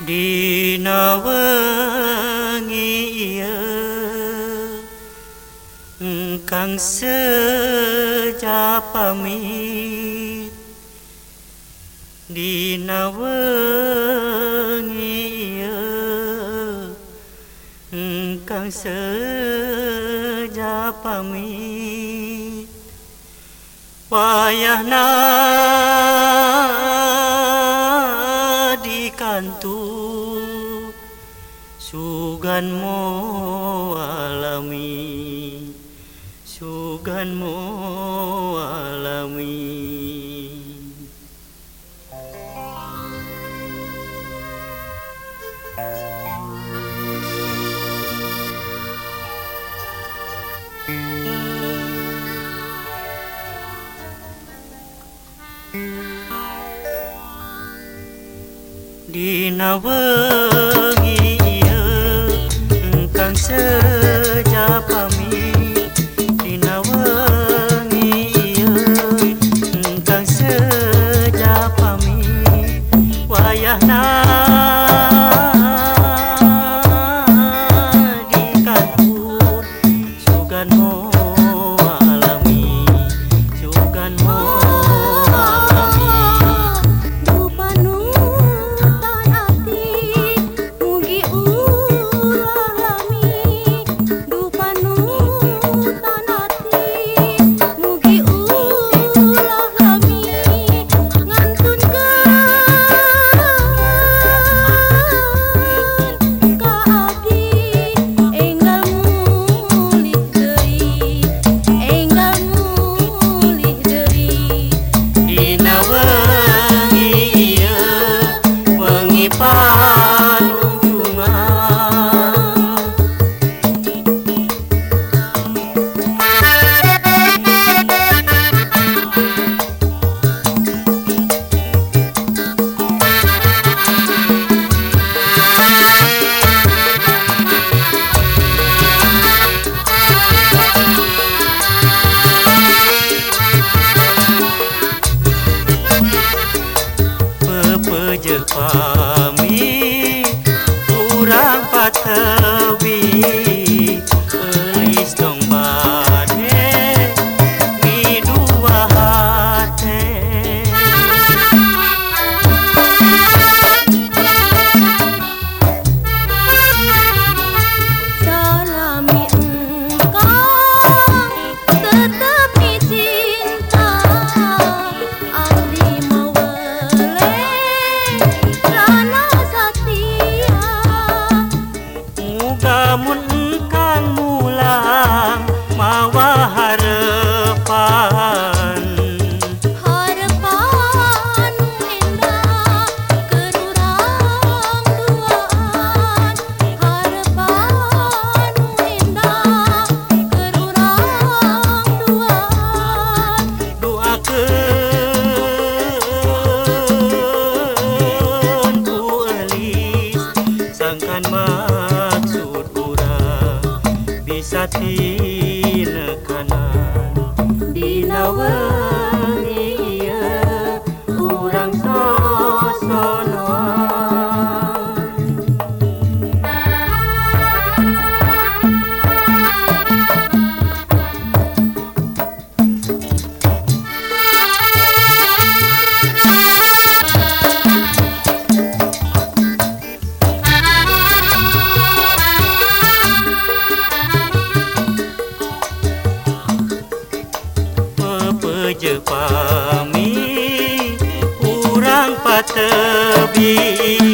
đi nào nghĩa càng sơ cha pamit đi nào nghĩa càng sơ cha pamit payah na sugan mo alami. Sugan mo alami. Di nawa Kamun kang mulang mawa harapan sangkan mah কাছে đi.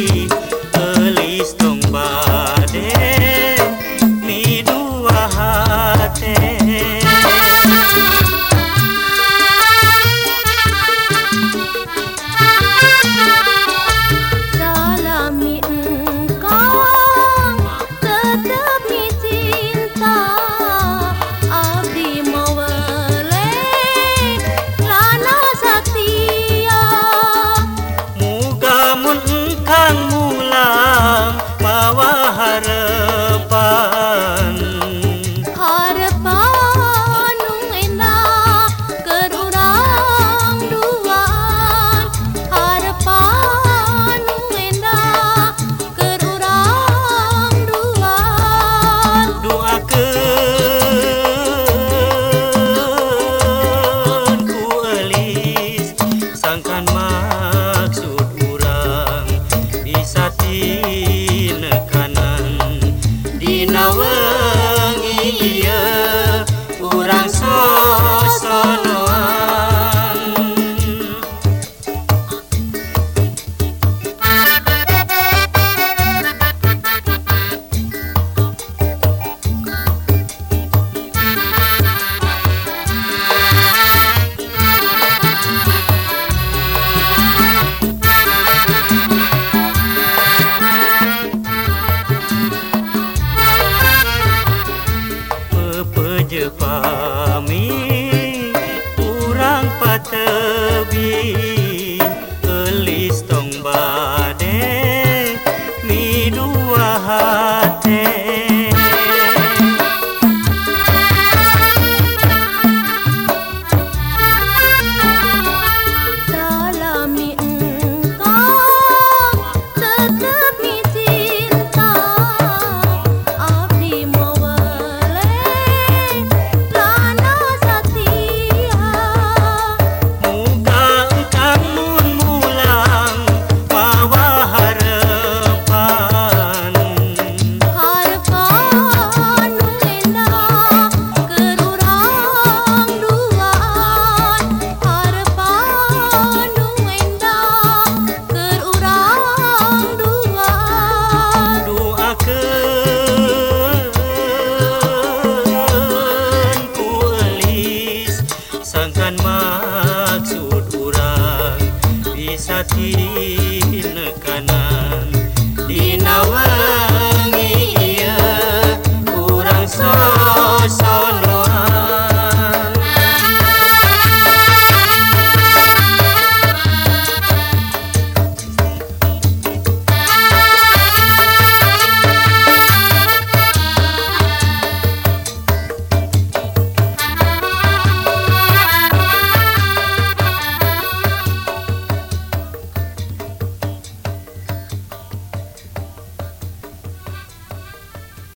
I satiri.